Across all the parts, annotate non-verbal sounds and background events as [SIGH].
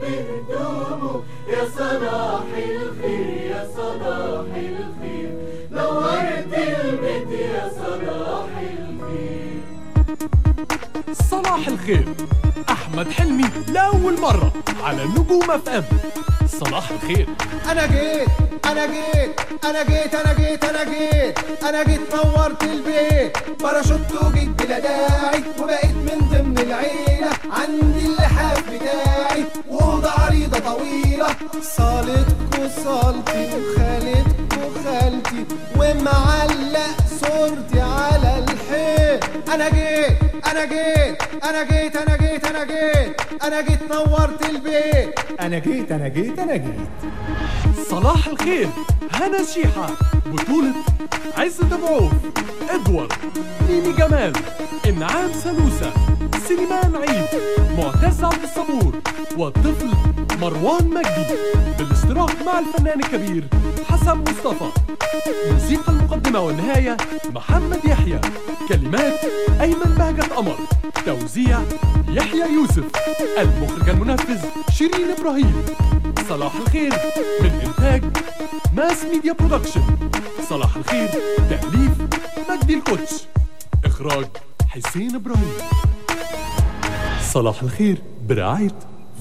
بهدومه يا صلاح الخير يا صلاح الخير. نورت البيت يا صلاح الخير. صلاح الخير أحمد حلمي لأول مرة على نجوم FM. صلاح الخير. أنا جيت. أنا جيت أنا جيت أنا جيت أنا جيت. أنا جيت نورت البيت. باراشوت وجيت بلا داعي وبقيت من ضمن العيلة. عندي اللحاف بتاعي وأوضة عريضة طويلة. صالتك وصالتي وخالتك وخالتي ومعلق صورتي على الحيط. أنا جيت أنا جيت أنا جيت أنا جيت أنا جيت. أنا جيت نورت البيت. أنا جيت أنا جيت أنا جيت. صلاح الخير. هنا شيحة بطولة عز دمعوف إدوارد ميمي جمال إنعام سلوسة سليمان عيد معتز عبد الصبور والطفل مروان مجدي بالاشتراك مع الفنان الكبير حسن مصطفى. موسيقى المقدمة والنهاية محمد يحيى كلمات أيمن بهجة قمر توزيع يحيى يوسف المخرج المنفذ شيرين إبراهيم. صلاح الخير من إنتاج Mass Media Production صلاح الخير تأليف مجدي الكوتش. إخراج حسين إبراهيم. صلاح الخير برعاية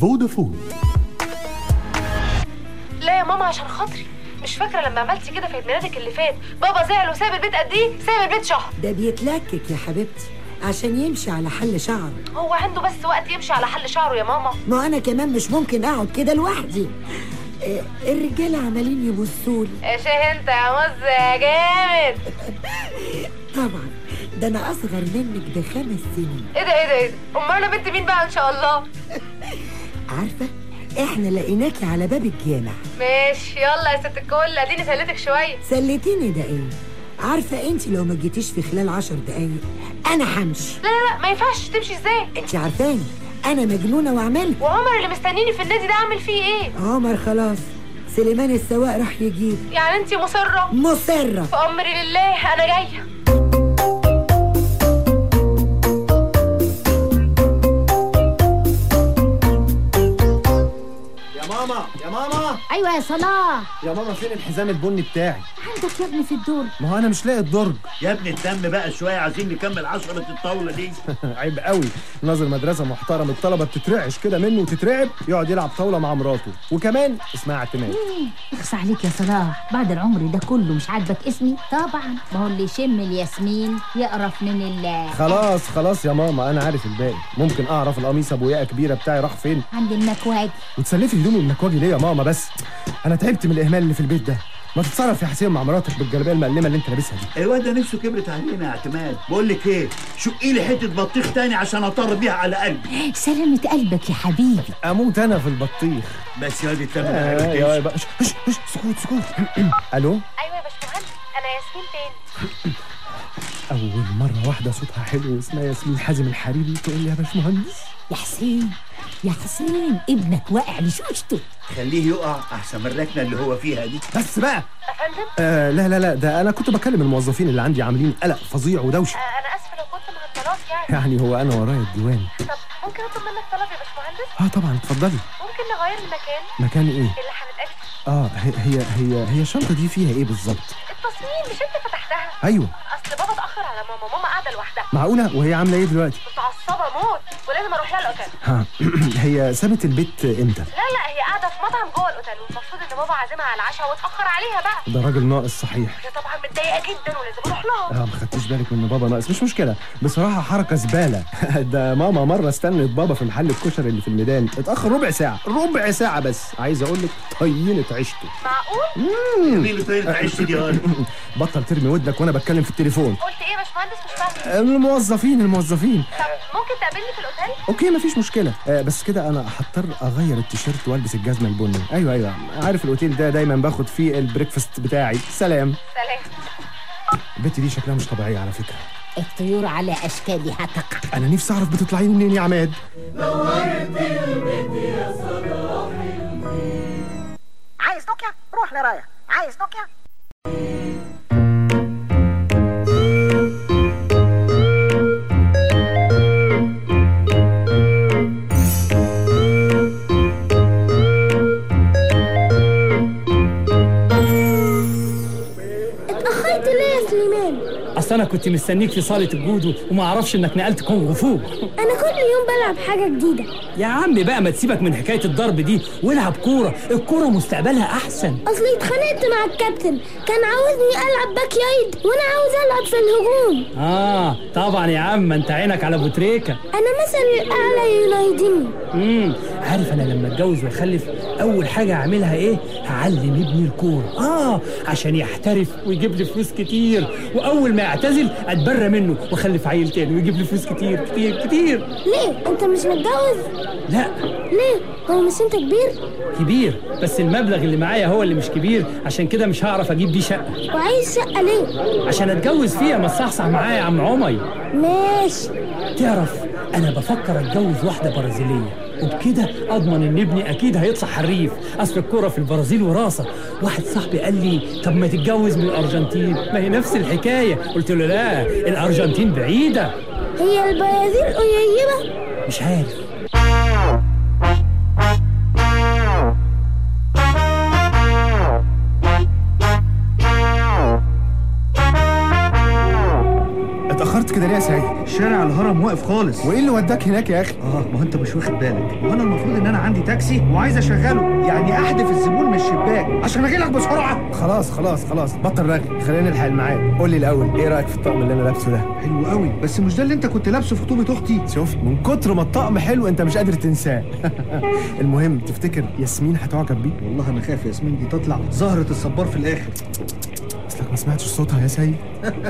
فودافون. لا يا ماما عشان خاطري. مش فاكرة لما عملتي كده في عيد ميلادك اللي فات؟ بابا زعل وساب البيت قد إيه؟ ساب البيت شهر. ده بيتلكك يا حبيبتي. عشان يمشي على حل شعره. هو عنده بس وقت يمشي على حل شعره يا ماما. ما أنا كمان مش ممكن أقعد كده لوحدي. آه، الرجالة عمالين يبصوا لي إيش أنت يا مز يا جامد. [LAUGHS] طبعا ده أنا أصغر منك بخمس سنين. إيه ده إيه ده إيه ده. أمال أنا بنت مين بقى إن شاء الله؟ [LAUGHS] عارفة إحنا لقيناكي على باب الجامع. ماشي يلا يا ست الكل اديني سليتك شوية. سليتيني ده إيه عارفة انت لو ما جيتيش في خلال عشر دقايق أنا همشي لا لا لا ما ينفعش تمشي إزاي؟ انت عارفاني. أنا مجنونة واعملها وعمر اللي مستنيني في النادي ده أعمل فيه إيه؟ عمر خلاص. سليمان السواق راح يجيب. يعني انت مصرة؟ مصرة. في امري لله أنا جاية. يا ماما يا ماما. أيوه يا صلاح. يا ماما فين الحزام البني بتاعي؟ عندك يا ابني في الدور ما هو أنا مش لاقي الدرج. يا ابني الدم بقى شوية عايزين نكمل عشرة الطاولة دي. [LAUGHS] عيب قوي. ناظر مدرسة محترم الطلبة بتترعش كده منه وتترعب يقعد يلعب طاولة مع مراته. وكمان اسمها اعتماد. اخص عليك يا صلاح. بعد العمر ده كله مش عاجبك اسمي؟ طبعا. ما هو اللي يشم الياسمين يقرف من الله خلاص خلاص يا ماما أنا عارف الباقي. ممكن أعرف القميص ابو ياقه كبيرة بتاعي راح فين؟ عند المكواج وتسلفي هدومي المكواجي ليه يا ماما بس؟ أنا تعبت من الإهمال اللي في البيت ده. ما تتصرف يا حسين مع مراتك بالجلابية المقلمه اللي انت لابسها دي. الواد ده نفسه كبرت علينا يا اعتماد. بقول لك إيه؟ شقي لي حتة بطيخ تاني عشان اطر بيها على قلبي؟ سلامة قلبك يا حبيبي. أموت أنا في البطيخ. بس يا دي التمن آه يا بقى. سكوت سكوت. [CLEARS THROAT] ألو؟ أيوه يا باشمهندس. أنا ياسمين تاني [CLEARS THROAT] أول مرة واحدة صوتها حلو اسمها ياسمين حازم الحريري تقول لي يا باشمهندس. يا حسين يا حسين ابنك واقع لشوشته. خليه يقع أحسن من الركنه اللي هو فيها دي. بس بقى. أفندم؟ آه لا لا لا ده أنا كنت بكلم الموظفين اللي عندي عاملين قلق فظيع ودوشة. آه، أنا آسفة لو كنت معطلاك يعني. يعني هو أنا ورايا الديوان. طب ممكن أطلب منك طلب يا باشمهندس؟ آه طبعا اتفضلي. ممكن نغير المكان؟ مكان إيه؟ اللي هنتقابل. فيه آه هي هي هي, هي الشنطة دي فيها إيه بالظبط؟ التصميم مش أنت فتحتها؟ أيوه. أصل بابا ماما ماما قاعدة لوحدها. معقولة؟ وهي عاملة إيه دلوقتي؟ متعصبة موت ولازم أروح لها الأوتيل. ها [CLEARS THROAT] هي سابت البيت إمتى؟ لا لا هي قاعدة في مطعم جوه الأوتيل بابا عازمها على العشاء واتاخر عليها بقى. ده راجل ناقص صحيح. هي طبعا متضايقة جدا ولازم أروح لها. آه ما خدتش بالك من بابا ناقص؟ مش مشكلة. بصراحة حركة زبالة. [LAUGHS] ده ماما مرة استنت بابا في محل الكشري اللي في الميدان. اتأخر ربع ساعة. ربع ساعة بس. عايز أقول لك طينه عيشته. معقول؟ مين اللي طين عيشته يا [LAUGHS] بطل ترمي ودنك وأنا بتكلم في التليفون. قلت إيه يا باشمهندس؟ مش فاهمة. الموظفين الموظفين. طب ممكن تقابلني في الأوتيل؟ okay مفيش مشكلة. آه بس كده أنا هضطر أغير التيشيرت وألبس الجزمة البني. أيوه أيوه. عارف الأوتيل ده دايما باخد فيه ال breakfast بتاعي. سلام. سلام. البت دي شكلها مش طبيعية على فكرة. الطيور على أشكالها تقع. أنا نفسي أعرف بتطلعي منين يا عماد. عايز نوكيا؟ روح لرايا. عايز نوكيا؟ أصل أنا كنت مستنيك في صالة الجودو وما أعرفش إنك نقلت كونغ فو. أنا كل يوم بلعب حاجة جديدة. يا عم بقى ما تسيبك من حكاية الضرب دي والعب كورة. الكورة مستقبلها أحسن. اصلي اتخانقت مع الكابتن. كان عاوزني ألعب back right وأنا عاوز ألعب في الهجوم. آه طبعا يا عم أنت عينك على ابو تريكه أنا مثلي الأعلى ينايدني امم عارف أنا لما أتجوز وأخلف أول حاجة اعملها إيه؟ هعلم ابني الكورة. آه عشان يحترف ويجيب لي فلوس كتير. وأول ما يعتزل أتبرى منه وأخلف عيل تاني ويجيب لي فلوس كتير كتير كتير. ليه؟ أنت مش متجوز؟ لا. ليه؟ هو مش أنت كبير؟ كبير بس المبلغ اللي معايا هو اللي مش كبير. عشان كده مش هعرف أجيب بيه شقة. وعايز شقة ليه؟ عشان أتجوز فيها ما تصحصح معايا يا عم عمي. ماشي. تعرف أنا بفكر أتجوز واحدة برازيلية. وبكده أضمن إن ابني أكيد هيطلع حريف. أصل الكوره في البرازيل وراثة. واحد صاحبي قال لي طب ما تتجوز من الأرجنتين. ما هي نفس الحكاية. قلت له لا الأرجنتين بعيدة. هي البرازيل قريبة. مش عارف. اتاخرت كده ليه يا سعيد؟ شارع الهرم واقف خالص. وايه اللي وداك هناك يا أخي؟ آه ما هو أنت مش واخد بالك. وأنا المفروض إن أنا عندي تاكسي وعايز أشغله. يعني أحدف الزبون من الشباك. عشان أجي لك بسرعة. خلاص خلاص خلاص. بطل رغي. خلينا نلحق الميعاد. قول لي الأول إيه رأيك في الطقم اللي أنا لابسه ده؟ حلو قوي. بس مش ده اللي أنت كنت لابسه في خطوبه أختي؟ شفت من كتر ما الطقم حلو أنت مش قادر تنساه. [LAUGHS] المهم تفتكر ياسمين هتعجب بيه؟ والله أنا خايف ياسمين دي تطلع زهره الصبار في الآخر. اصلك ما سمعتش صوتها يا سيد؟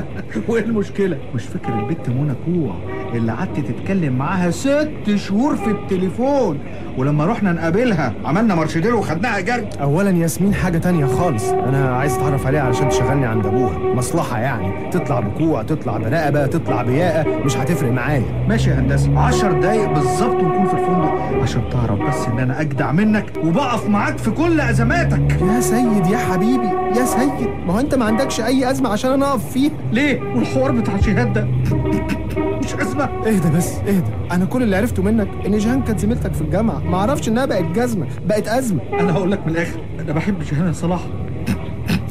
[LAUGHS] وإيه المشكلة؟ مش فاكر البت منى كوع. اللي قعدت تتكلم معاها ست شهور في التليفون. ولما رحنا نقابلها عملنا مارشدير وخدناها جري. اولا ياسمين حاجة تانية خالص. أنا عايز أتعرف عليها علشان تشغلني عند أبوها. مصلحة يعني. تطلع بكوع تطلع برقبه تطلع بياقه مش هتفرق معايا. ماشي يا هندسة. 10 دقايق بالظبط ونكون في الفندق. عشان تعرف بس إن أنا أجدع منك وبقف معاك في كل أزماتك. يا سيد يا حبيبي يا سيد. ما هو أنت ما عندكش أي أزمة عشان أنا أقف فيها؟ ليه؟ والحوار بتاع شهاد ده مش ازمه اهدى بس اهدى. أنا كل اللي عرفته منك إن جيهان كانت زميلتك في الجامعة. ما أعرفش إنها بقت جزمة بقت أزمة. أنا هقول لك من الآخر أنا بحب جيهان يا صلاح.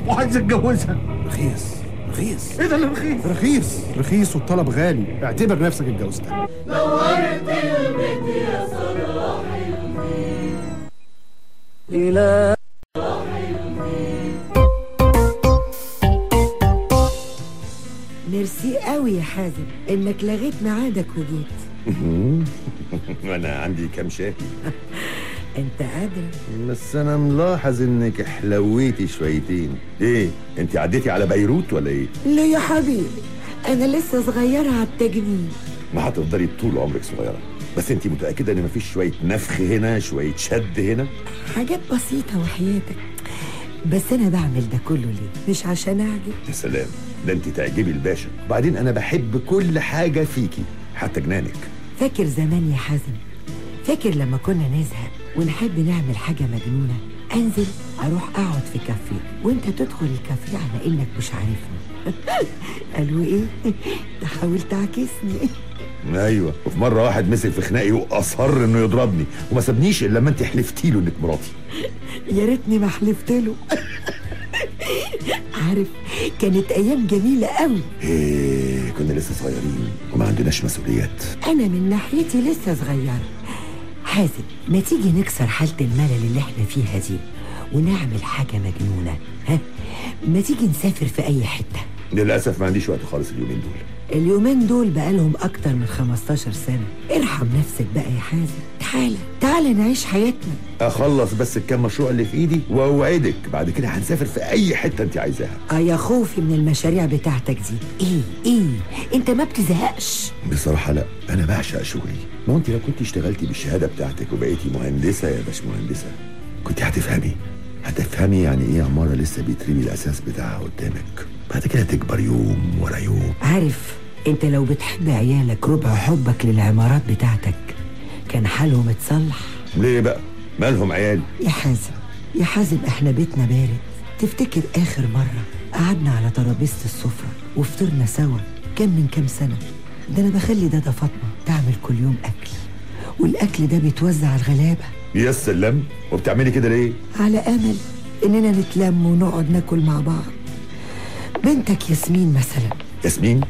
وعايز أتجوزها. رخيص رخيص. إيه ده اللي رخيص؟ رخيص رخيص والطلب غالي. اعتبر نفسك اتجوزتها. نورت البيت يا صلاح الدين. ميرسي قوي يا حازم إنك لغيت ميعادك وجيت. [LAUGHS] وأنا عندي كام شاي [LAUGHS] أنت قادر. بس أنا ملاحظ إنك حلويتي شويتين. إيه أنت عديتي على بيروت ولا إيه؟ لا يا حبيبي أنا لسه صغيرة على التجميل ما هتفضلي طول عمرك صغيرة. بس أنت متأكدة إن مفيش شوية نفخ هنا شوية شد هنا؟ حاجات بسيطة وحياتك. بس أنا بعمل ده كله ليه؟ مش عشان أعجب. يا سلام. ده انت تعجبي الباشا. وبعدين أنا بحب كل حاجة فيكي حتى جنانك. فاكر زمان يا حازم؟ فاكر لما كنا نزهق ونحب نعمل حاجة مجنونة؟ أنزل أروح أقعد في كافيه وأنت تدخل الكافيه على إنك مش عارفني. [LAUGHS] قالوا إيه؟ تحاول تعكسني. أيوه وفي مرة واحد مسك في خناقي وأصر إنه يضربني وما سابنيش إلا لما أنت حلفتي له إنك مراتي. يا ريتني ما حلفت له. [LAUGHS] عارف كانت أيام جميلة قوي إيه كنا لسه صغيرين وما عندناش مسؤوليات. أنا من ناحيتي لسه صغيرة. حازم ما تيجي نكسر حالة الملل اللي إحنا فيها دي ونعمل حاجة مجنونة ها؟ ما تيجي نسافر في أي حتة؟ للأسف ما عنديش وقت خالص اليومين دول. اليومين دول بقالهم أكتر من 15 سنة. ارحم نفسك بقى يا حازم. تعالى تعالى نعيش حياتنا. أخلص بس الكام مشروع اللي في إيدي وأوعدك بعد كده هنسافر في أي حتة أنت عايزاها. آه يا خوفي من المشاريع بتاعتك دي. إيه إيه؟ أنت ما بتزهقش. بصراحة لا أنا بعشق شغلي. ما انت لو كنت اشتغلتي بالشهادة بتاعتك وبقيتي مهندسة يا باش مهندسه كنت هتفهمي. هتفهمي يعني إيه عماره لسه بيترمي الأساس بتاعها قدامك. بعد كده تكبر يوم ورا يوم. عارف انت لو بتحب عيالك ربع حبك للعمارات بتاعتك كان حالهم اتصلح ليه بقى؟ مالهم عيالي؟ يا حازم يا حازم إحنا بيتنا بارد. تفتكر آخر مرة قعدنا على ترابيزة السفرة وفطرنا سوا كان من كام سنة؟ ده أنا بخلي دادا فاطمة تعمل كل يوم أكل والأكل ده بيتوزع على الغلابة. يا سلام! وبتعملي كده ليه؟ على أمل إننا نتلم ونقعد ناكل مع بعض. بنتك ياسمين مثلا. ياسمين؟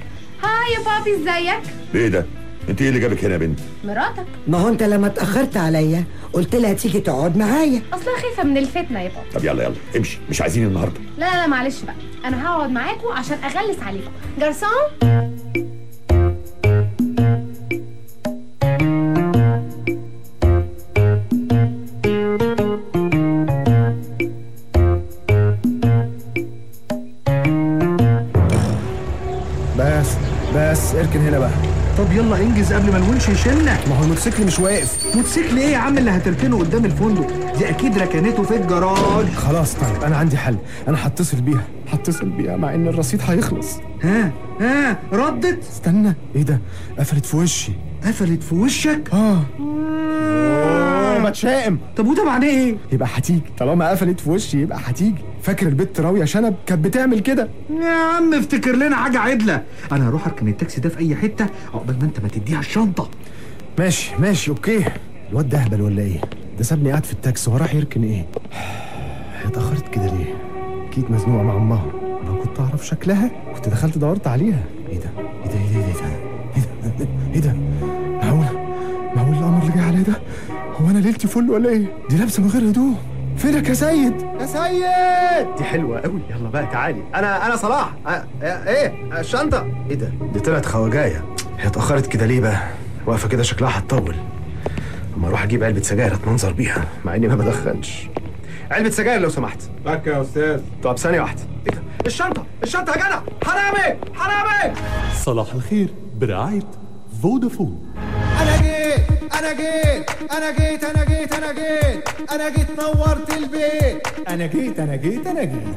هاي يا بابي إزيك؟ إيه ده؟ أنت إيه اللي جابك هنا يا بنت مراتك. ما هو أنت لما اتأخرت عليا قلت لها تيجي تقعد معايا. أصلا خايفة من الفتنة يا بابا. طب يلا يلا امشي مش عايزين النهارده. لا لا معلش بقى. أنا هقعد معاكم عشان أغلس عليكم جرسون؟ بس. بس اركن هنا بقى. طب يلا انجز قبل ما الونش يشيلنا ما هو الموتوسيكل مش واقف. موتوسيكل إيه يا عم اللي هتركنه قدام الفندق؟ دي أكيد ركنته في الجراج. خلاص طيب أنا عندي حل. أنا هتصل بيها. هتصل بيها مع إن الرصيد هيخلص. ها ها ردت. استنى. إيه ده؟ قفلت في وشي. قفلت في وشك؟ آه. بتشائم طب وده معناه إيه؟ يبقى هتيجي. طالما قفلت في وشي يبقى هتيجي. فاكر البت راوية شنب كانت بتعمل كده؟ يا عم افتكر لنا حاجة عدلة. أنا هروح أركن التاكسي ده في أي حتة عقبال ما أنت ما تديها الشنطة. ماشي ماشي okay. الواد ده أهبل ولا إيه؟ ده سابني قاعد في التاكسي وراح يركن إيه؟ هي [SIGHS] اتأخرت كده ليه؟ أكيد مزنوقة مع أمها. لو كنت أعرف شكلها كنت دخلت دورت عليها. إيه ده؟ إيه ده؟ إيه ده؟ إيه ده؟ إيه ده؟ معقوله ليلتي فل ولا إيه؟ دي لابسة من غير هدوم. فينك يا سيد؟ يا سيد! دي حلوة قوي يلا بقى تعالي. أنا أنا صلاح. إيه؟ الشنطة. إيه ده؟ دي طلعت خواجاية. هي اتأخرت كده ليه بقى؟ واقفة كده شكلها هتطول. أما أروح أجيب علبة سجاير أتمنظر بيها مع إني ما بدخنش. علبة سجاير لو سمحت. بك يا أستاذ. طب ثانية واحدة. إيه ده؟ الشنطة. الشنطة يا جدع. حرامي! حرامي! صلاح الخير برعاية فودافون. أنا جيت أنا جيت أنا جيت أنا جيت أنا جيت نورت البيت. أنا جيت أنا جيت أنا جيت.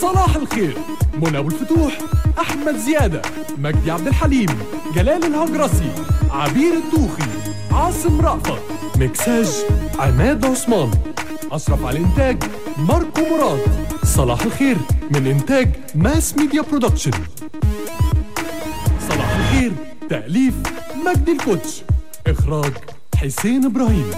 صلاح الخير منى أبو الفتوح أحمد زيادة مجدي عبد الحليم جلال الهجرسي عبير الدوخي عاصم رأفت مكساج عماد عثمان أشرف على الإنتاج ماركو مراد. صلاح الخير من إنتاج Mass Media Production. صلاح الخير تأليف مجدي الكوتش. إخراج حسين إبراهيم.